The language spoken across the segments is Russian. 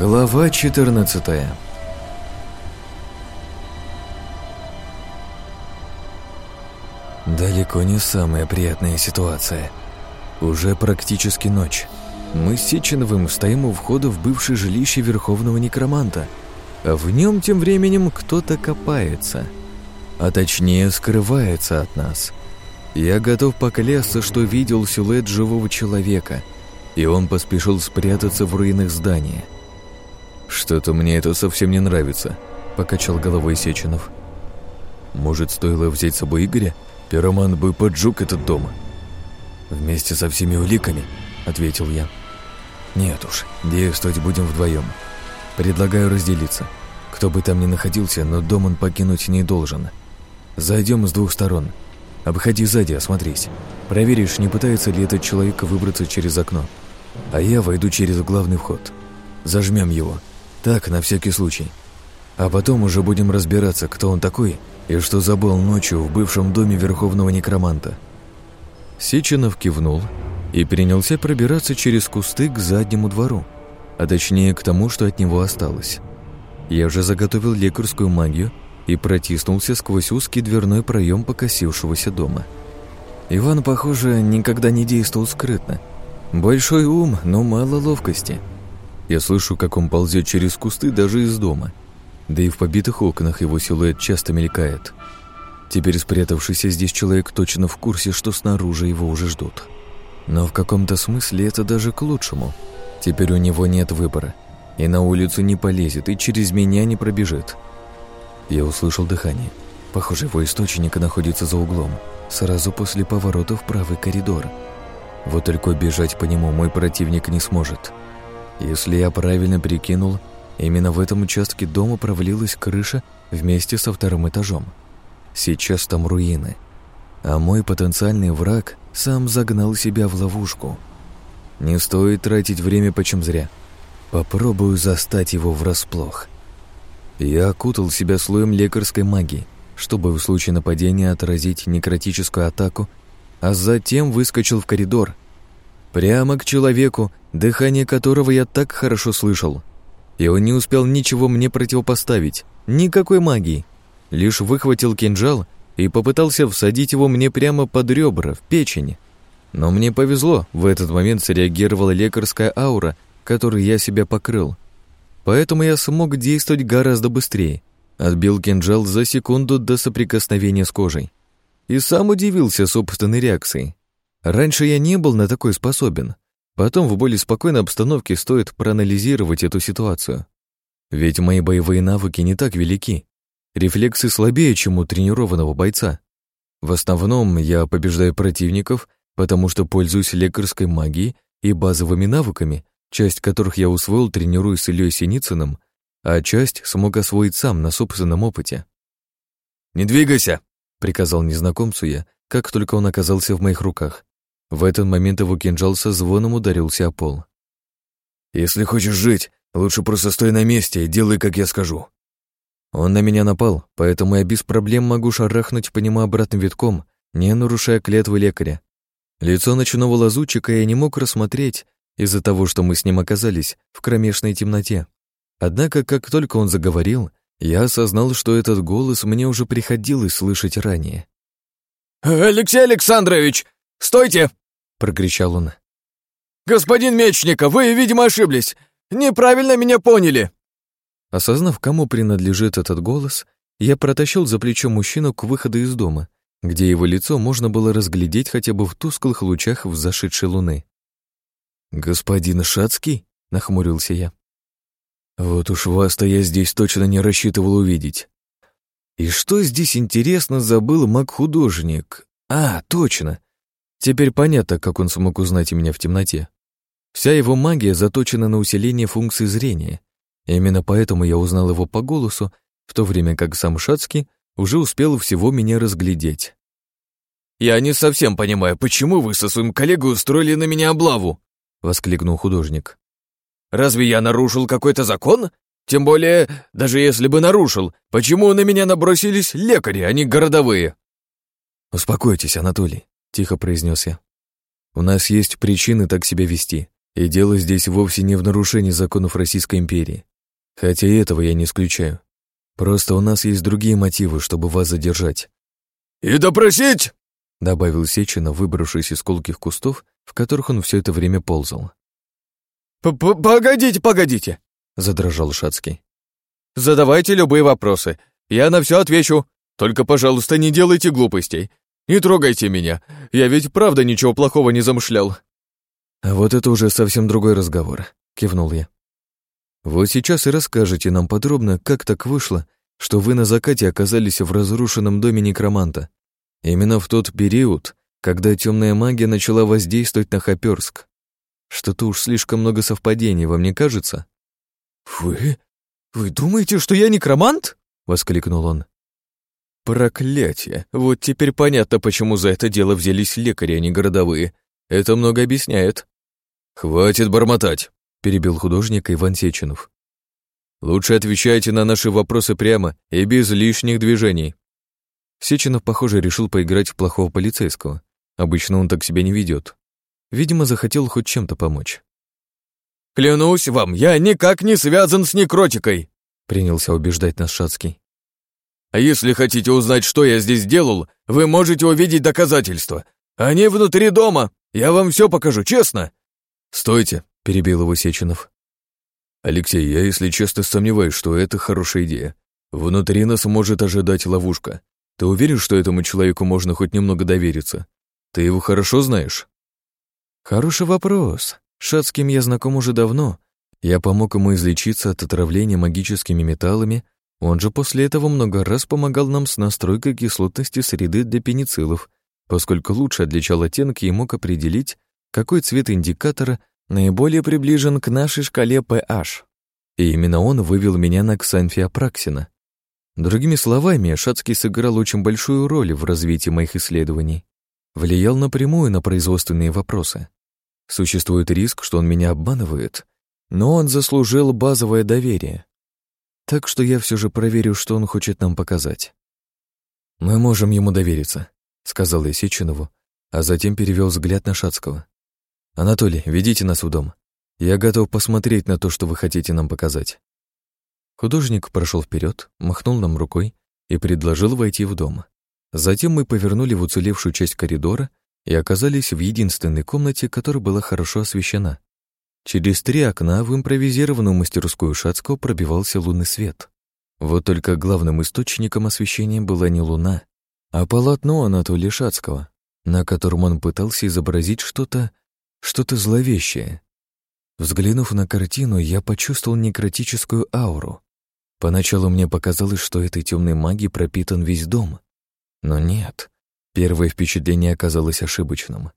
Глава 14 Далеко не самая приятная ситуация. Уже практически ночь. Мы с Сеченовым стоим у входа в бывшее жилище Верховного Некроманта, а в нем тем временем кто-то копается. А точнее, скрывается от нас. Я готов поклясться, что видел силуэт живого человека, и он поспешил спрятаться в руинах здания. «Что-то мне это совсем не нравится», — покачал головой Сеченов. «Может, стоило взять с собой Игоря? Пироман бы поджег этот дом». «Вместе со всеми уликами?» — ответил я. «Нет уж, действовать будем вдвоем. Предлагаю разделиться. Кто бы там ни находился, но дом он покинуть не должен. Зайдем с двух сторон. Обходи сзади, осмотрись. Проверишь, не пытается ли этот человек выбраться через окно. А я войду через главный вход. Зажмем его. Так, на всякий случай. А потом уже будем разбираться, кто он такой и что забыл ночью в бывшем доме Верховного Некроманта». Сеченов кивнул и принялся пробираться через кусты к заднему двору, а точнее к тому, что от него осталось. Я уже заготовил лекарскую магию и протиснулся сквозь узкий дверной проем покосившегося дома. Иван, похоже, никогда не действовал скрытно. Большой ум, но мало ловкости. Я слышу, как он ползет через кусты даже из дома. Да и в побитых окнах его силуэт часто мелькает. Теперь спрятавшийся здесь человек точно в курсе, что снаружи его уже ждут. Но в каком-то смысле это даже к лучшему. Теперь у него нет выбора. И на улицу не полезет, и через меня не пробежит. Я услышал дыхание. Похоже, его источник находится за углом, сразу после поворота в правый коридор. Вот только бежать по нему мой противник не сможет. Если я правильно прикинул, именно в этом участке дома провалилась крыша вместе со вторым этажом. Сейчас там руины. А мой потенциальный враг сам загнал себя в ловушку. Не стоит тратить время почем зря. Попробую застать его врасплох. Я окутал себя слоем лекарской магии, чтобы в случае нападения отразить некротическую атаку, а затем выскочил в коридор. Прямо к человеку, дыхание которого я так хорошо слышал. И он не успел ничего мне противопоставить, никакой магии. Лишь выхватил кинжал и попытался всадить его мне прямо под ребра, в печень. Но мне повезло, в этот момент среагировала лекарская аура, которой я себя покрыл. Поэтому я смог действовать гораздо быстрее. Отбил кинжал за секунду до соприкосновения с кожей. И сам удивился собственной реакцией. Раньше я не был на такой способен. Потом в более спокойной обстановке стоит проанализировать эту ситуацию. Ведь мои боевые навыки не так велики. Рефлексы слабее, чем у тренированного бойца. В основном я побеждаю противников, потому что пользуюсь лекарской магией и базовыми навыками, часть которых я усвоил, тренируясь с Ильей Синицыным, а часть смог освоить сам на собственном опыте. «Не двигайся!» — приказал незнакомцу я, как только он оказался в моих руках. В этот момент его кинжал со звоном ударился о пол. «Если хочешь жить, лучше просто стой на месте и делай, как я скажу», он на меня напал, поэтому я без проблем могу шарахнуть по нему обратным витком, не нарушая клятвы лекаря. Лицо ночного лазутчика я не мог рассмотреть из-за того, что мы с ним оказались в кромешной темноте. Однако, как только он заговорил, я осознал, что этот голос мне уже приходилось слышать ранее. «Алексей Александрович, стойте!» — прокричал он. «Господин Мечников, вы, видимо, ошиблись. Неправильно меня поняли. Осознав, кому принадлежит этот голос, я протащил за плечо мужчину к выходу из дома, где его лицо можно было разглядеть хотя бы в тусклых лучах взошедшей луны. «Господин Шацкий?» — нахмурился я. «Вот уж вас-то я здесь точно не рассчитывал увидеть. И что здесь интересно забыл маг-художник? А, точно. Теперь понятно, как он смог узнать меня в темноте. Вся его магия заточена на усиление функции зрения, Именно поэтому я узнал его по голосу, в то время как сам Шацкий уже успел всего меня разглядеть. «Я не совсем понимаю, почему вы со своим коллегой устроили на меня облаву?» — воскликнул художник. «Разве я нарушил какой-то закон? Тем более, даже если бы нарушил, почему на меня набросились лекари, а не городовые?» «Успокойтесь, Анатолий», — тихо произнес я. «У нас есть причины так себя вести, И дело здесь вовсе не в нарушении законов Российской империи. Хотя и этого я не исключаю. Просто у нас есть другие мотивы, чтобы вас задержать. «И допросить!» — добавил Сечина, выбравшись из колких кустов, в которых он все это время ползал. П -п «Погодите, погодите!» — задрожал Шацкий. «Задавайте любые вопросы. Я на все отвечу. Только, пожалуйста, не делайте глупостей. Не трогайте меня. Я ведь правда ничего плохого не замышлял». «А вот это уже совсем другой разговор», — кивнул я. «Вот сейчас и расскажете нам подробно, как так вышло, что вы на закате оказались в разрушенном доме некроманта. Именно в тот период, когда темная магия начала воздействовать на Хоперск. Что-то уж слишком много совпадений, вам не кажется?» «Вы? Вы думаете, что я некромант?» — воскликнул он. «Проклятие! Вот теперь понятно, почему за это дело взялись лекари, а не городовые. Это много объясняет». «Хватит бормотать!» — перебил художник Иван Сеченов. «Лучше отвечайте на наши вопросы прямо и без лишних движений». Сеченов, похоже, решил поиграть в плохого полицейского. Обычно он так себя не ведет. Видимо, захотел хоть чем-то помочь. «Клянусь вам, я никак не связан с некротикой!» принялся убеждать нас Шацкий. «А если хотите узнать, что я здесь делал, вы можете увидеть доказательства. Они внутри дома. Я вам все покажу, честно!» «Стойте!» — перебил его Сеченов. «Алексей, я, если честно, сомневаюсь, что это хорошая идея. Внутри нас может ожидать ловушка. Ты уверен, что этому человеку можно хоть немного довериться? Ты его хорошо знаешь?» «Хороший вопрос. Шацким я знаком уже давно. Я помог ему излечиться от отравления магическими металлами. Он же после этого много раз помогал нам с настройкой кислотности среды для пенициллов, поскольку лучше отличал оттенки и мог определить, какой цвет индикатора наиболее приближен к нашей шкале pH. И именно он вывел меня на ксанфиапраксина. Другими словами, Шацкий сыграл очень большую роль в развитии моих исследований. Влиял напрямую на производственные вопросы. Существует риск, что он меня обманывает, но он заслужил базовое доверие. Так что я все же проверю, что он хочет нам показать. «Мы можем ему довериться», — сказал я Сеченову, а затем перевел взгляд на Шацкого. «Анатолий, ведите нас в дом. Я готов посмотреть на то, что вы хотите нам показать». Художник прошел вперед, махнул нам рукой и предложил войти в дом. Затем мы повернули в уцелевшую часть коридора и оказались в единственной комнате, которая была хорошо освещена. Через три окна в импровизированную мастерскую Шацкого пробивался лунный свет. Вот только главным источником освещения была не луна, а полотно Анатолия Шацкого, на котором он пытался изобразить что-то, что-то зловещее. Взглянув на картину, я почувствовал некротическую ауру. Поначалу мне показалось, что этой темной магией пропитан весь дом. Но нет, Первое впечатление оказалось ошибочным.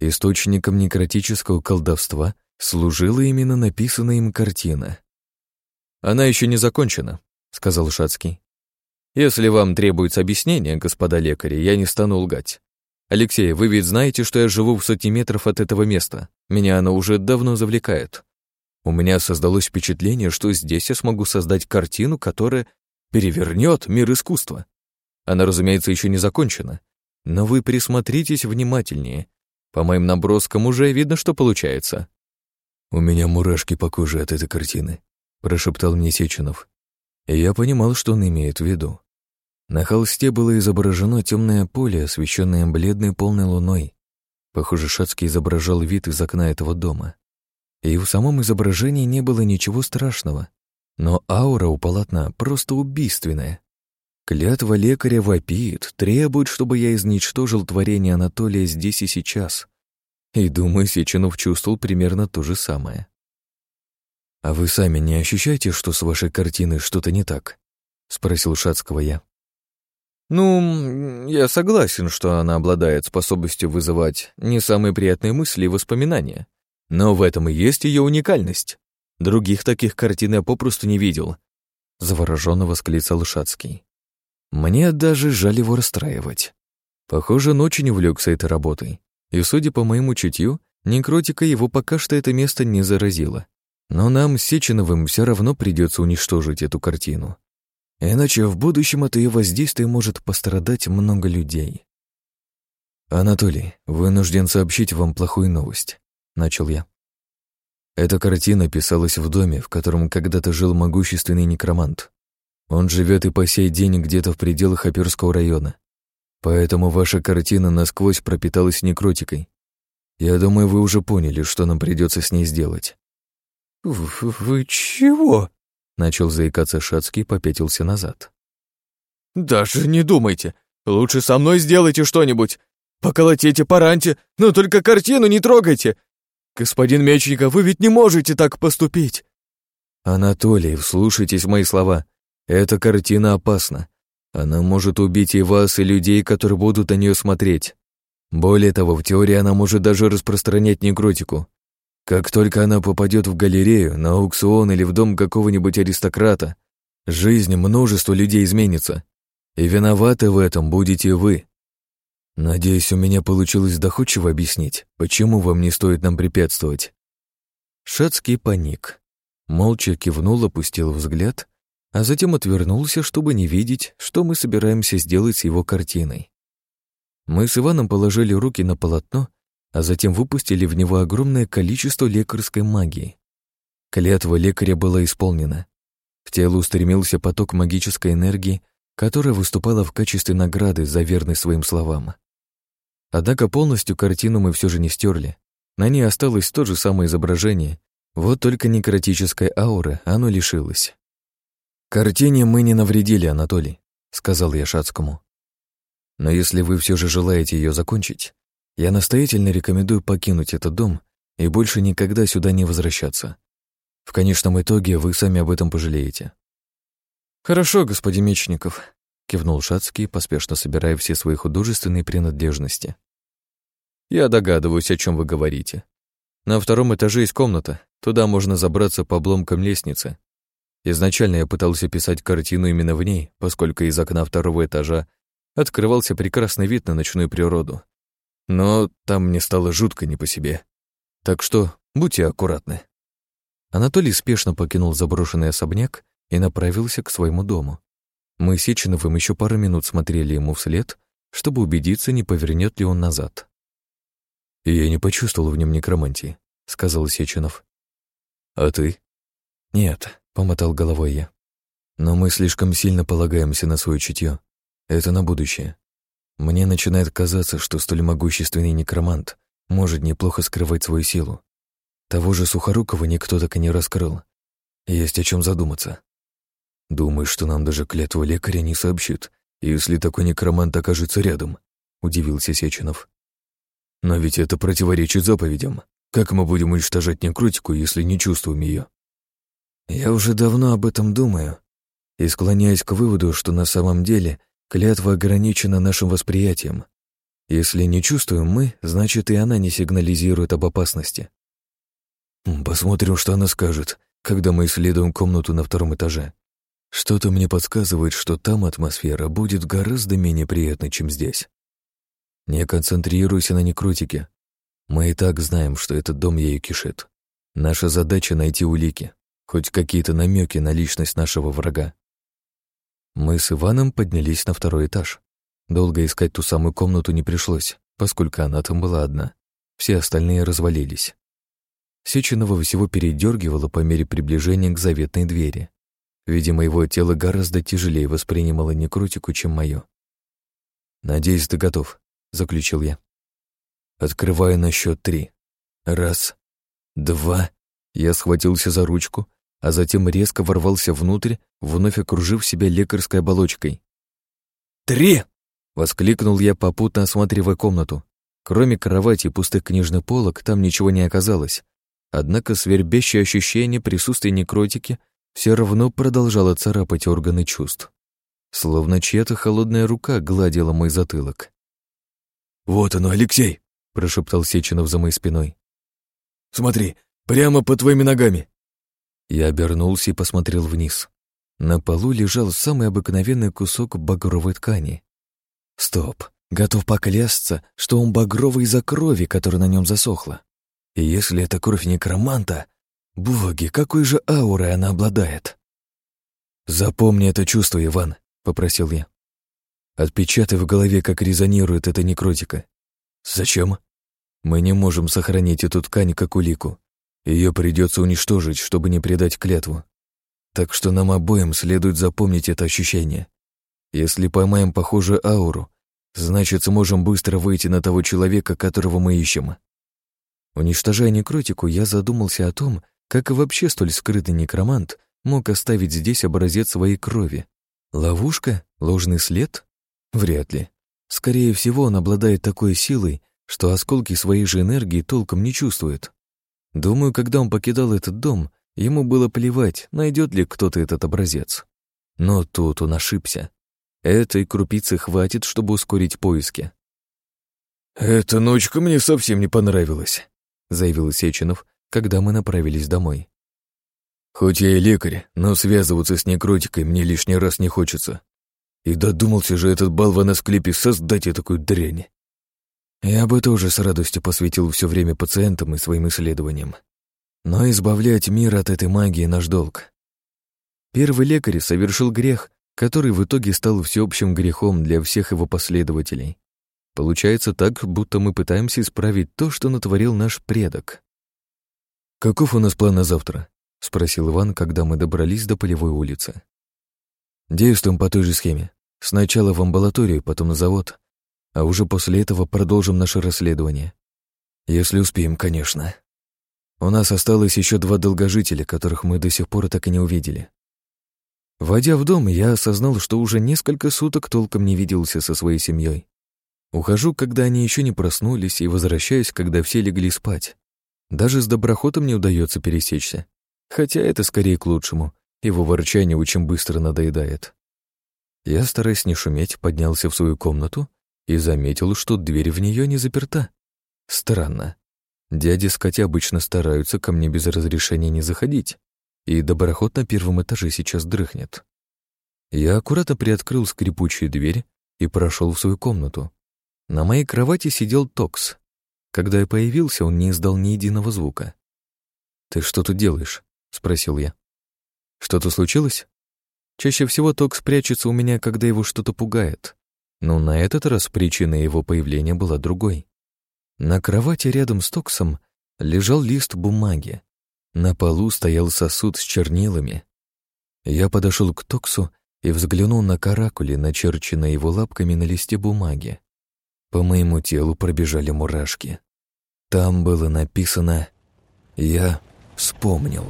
Источником некротического колдовства служила именно написанная им картина. «Она еще не закончена», — сказал Шацкий. «Если вам требуется объяснение, господа лекари, я не стану лгать. Алексей, вы ведь знаете, что я живу в сотни метров от этого места. Меня оно уже давно завлекает. У меня создалось впечатление, что здесь я смогу создать картину, которая перевернет мир искусства. Она, разумеется, еще не закончена, но вы присмотритесь внимательнее. По моим наброскам уже видно, что получается. У меня мурашки по коже от этой картины, прошептал мне Сеченов. И я понимал, что он имеет в виду. На холсте было изображено темное поле, освещенное бледной полной луной. Похоже, Шацкий изображал вид из окна этого дома. И в самом изображении не было ничего страшного. Но аура у полотна просто убийственная. Клятва лекаря вопит, требует, чтобы я изничтожил творение Анатолия здесь и сейчас. И, думаю, Сеченов чувствовал примерно то же самое. «А вы сами не ощущаете, что с вашей картиной что-то не так?» — спросил Шацкого я. «Ну, я согласен, что она обладает способностью вызывать не самые приятные мысли и воспоминания. Но в этом и есть ее уникальность. Других таких картин я попросту не видел», — завороженно восклицал Шацкий. Мне даже жаль его расстраивать. Похоже, он очень увлекся этой работой. И, судя по моему чутью, некротика его пока что это место не заразило. Но нам Сеченовым все равно придется уничтожить эту картину. Иначе в будущем от ее воздействия может пострадать много людей. «Анатолий, вынужден сообщить вам плохую новость», — начал я. Эта картина писалась в доме, в котором когда-то жил могущественный некромант. Он живет и по сей день где-то в пределах Аперского района. Поэтому ваша картина насквозь пропиталась некротикой. Я думаю, вы уже поняли, что нам придется с ней сделать. «Вы чего?» — начал заикаться Шацкий, попятился назад. «Даже не думайте. Лучше со мной сделайте что-нибудь. Поколотите, пораньте, но только картину не трогайте. Господин Мечников, вы ведь не можете так поступить!» «Анатолий, вслушайтесь в мои слова. Эта картина опасна. Она может убить и вас, и людей, которые будут на нее смотреть. Более того, в теории она может даже распространять некротику. Как только она попадет в галерею, на аукцион или в дом какого-нибудь аристократа, жизнь множества людей изменится. И виноваты в этом будете вы. Надеюсь, у меня получилось доходчиво объяснить, почему вам не стоит нам препятствовать. Шацкий паник. Молча кивнул, опустил взгляд а затем отвернулся, чтобы не видеть, что мы собираемся сделать с его картиной. Мы с Иваном положили руки на полотно, а затем выпустили в него огромное количество лекарской магии. Клятва лекаря была исполнена. В тело устремился поток магической энергии, которая выступала в качестве награды за верность своим словам. Однако полностью картину мы все же не стерли. На ней осталось то же самое изображение, вот только некротической ауры оно лишилось. «Картине мы не навредили, Анатолий», — сказал я Шацкому. «Но если вы все же желаете ее закончить, я настоятельно рекомендую покинуть этот дом и больше никогда сюда не возвращаться. В конечном итоге вы сами об этом пожалеете». «Хорошо, господин Мечников», — кивнул Шацкий, поспешно собирая все свои художественные принадлежности. «Я догадываюсь, о чем вы говорите. На втором этаже есть комната, туда можно забраться по обломкам лестницы, Изначально я пытался писать картину именно в ней, поскольку из окна второго этажа открывался прекрасный вид на ночную природу. Но там мне стало жутко не по себе. Так что будьте аккуратны. Анатолий спешно покинул заброшенный особняк и направился к своему дому. Мы с Сеченовым еще пару минут смотрели ему вслед, чтобы убедиться, не повернет ли он назад. «Я не почувствовал в нем некромантии», — сказал Сеченов. «А ты?» «Нет, — помотал головой я. «Но мы слишком сильно полагаемся на свое чутье. Это на будущее. Мне начинает казаться, что столь могущественный некромант может неплохо скрывать свою силу. Того же Сухорукова никто так и не раскрыл. Есть о чем задуматься. Думаю, что нам даже клятву лекаря не сообщит, если такой некромант окажется рядом», — удивился Сеченов. «Но ведь это противоречит заповедям. Как мы будем уничтожать некротику, если не чувствуем ее? Я уже давно об этом думаю и склоняюсь к выводу, что на самом деле клятва ограничена нашим восприятием. Если не чувствуем мы, значит и она не сигнализирует об опасности. Посмотрим, что она скажет, когда мы исследуем комнату на втором этаже. Что-то мне подсказывает, что там атмосфера будет гораздо менее приятной, чем здесь. Не концентрируйся на некротике. Мы и так знаем, что этот дом ею кишит. Наша задача — найти улики хоть какие-то намеки на личность нашего врага. Мы с Иваном поднялись на второй этаж. Долго искать ту самую комнату не пришлось, поскольку она там была одна. Все остальные развалились. Сеченова всего передергивало по мере приближения к заветной двери. Видимо, его тело гораздо тяжелее воспринимало некрутику, чем мое. «Надеюсь, ты готов», — заключил я. Открываю на счет три. Раз, два. Я схватился за ручку, а затем резко ворвался внутрь, вновь окружив себя лекарской оболочкой. «Три!» — воскликнул я, попутно осматривая комнату. Кроме кровати и пустых книжных полок, там ничего не оказалось. Однако свербящее ощущение присутствия некротики все равно продолжало царапать органы чувств. Словно чья-то холодная рука гладила мой затылок. «Вот оно, Алексей!» — прошептал Сеченов за моей спиной. «Смотри, прямо под твоими ногами!» Я обернулся и посмотрел вниз. На полу лежал самый обыкновенный кусок багровой ткани. Стоп, готов поклясться, что он багровый из-за крови, которая на нем засохла. И если это кровь некроманта, боги, какой же аурой она обладает? «Запомни это чувство, Иван», — попросил я. «Отпечатай в голове, как резонирует эта некротика». «Зачем?» «Мы не можем сохранить эту ткань как улику. Ее придется уничтожить, чтобы не предать клятву. Так что нам обоим следует запомнить это ощущение. Если поймаем похожую ауру, значит, сможем быстро выйти на того человека, которого мы ищем. Уничтожая некротику, я задумался о том, как вообще столь скрытый некромант мог оставить здесь образец своей крови. Ловушка? Ложный след? Вряд ли. Скорее всего, он обладает такой силой, что осколки своей же энергии толком не чувствует. Думаю, когда он покидал этот дом, ему было плевать, найдет ли кто-то этот образец. Но тут он ошибся. Этой крупицы хватит, чтобы ускорить поиски. «Эта ночка мне совсем не понравилась», — заявил Сеченов, когда мы направились домой. «Хоть я и лекарь, но связываться с некротикой мне лишний раз не хочется. И додумался же этот болван на склепе создать и такую дрянь. Я бы тоже с радостью посвятил все время пациентам и своим исследованиям. Но избавлять мир от этой магии — наш долг. Первый лекарь совершил грех, который в итоге стал всеобщим грехом для всех его последователей. Получается так, будто мы пытаемся исправить то, что натворил наш предок. «Каков у нас план на завтра?» — спросил Иван, когда мы добрались до полевой улицы. «Действуем по той же схеме. Сначала в амбулаторию, потом на завод, а уже после этого продолжим наше расследование. Если успеем, конечно. У нас осталось еще два долгожителя, которых мы до сих пор так и не увидели. Войдя в дом, я осознал, что уже несколько суток толком не виделся со своей семьей. Ухожу, когда они еще не проснулись, и возвращаюсь, когда все легли спать. Даже с доброхотом не удается пересечься. Хотя это скорее к лучшему, его ворчание очень быстро надоедает. Я, стараясь не шуметь, поднялся в свою комнату и заметил, что дверь в нее не заперта. Странно. Дяди с Катей обычно стараются ко мне без разрешения не заходить, и доброход на первом этаже сейчас дрыхнет. Я аккуратно приоткрыл скрипучую дверь и прошел в свою комнату. На моей кровати сидел Токс. Когда я появился, он не издал ни единого звука. «Ты что тут делаешь?» — спросил я. «Что-то случилось?» Чаще всего Токс прячется у меня, когда его что-то пугает. Но на этот раз причина его появления была другой. На кровати рядом с Токсом лежал лист бумаги. На полу стоял сосуд с чернилами. Я подошел к Токсу и взглянул на каракули, начерченные его лапками на листе бумаги. По моему телу пробежали мурашки. Там было написано «Я вспомнил».